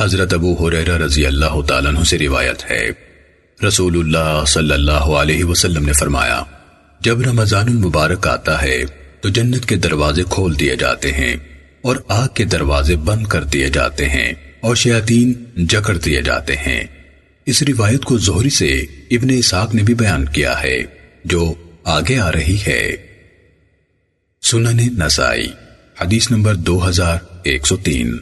حضرت ابو حریرہ رضی اللہ تعالیٰ عنہ سے روایت ہے۔ رسول اللہ صلی اللہ علیہ وسلم نے فرمایا، جب رمضان المبارک آتا ہے، تو جنت کے دروازے کھول دیے جاتے ہیں اور آگ کے دروازے بند کر دیے جاتے ہیں اور شیاطین جکڑ دیے جاتے ہیں۔ اس روایت کو زہری سے ابن اسحاق نے بھی بیان کیا ہے، جو آگے آ رہی ہے۔ سنن نسائی، حدیث نمبر دو ہزار ایک سو تین۔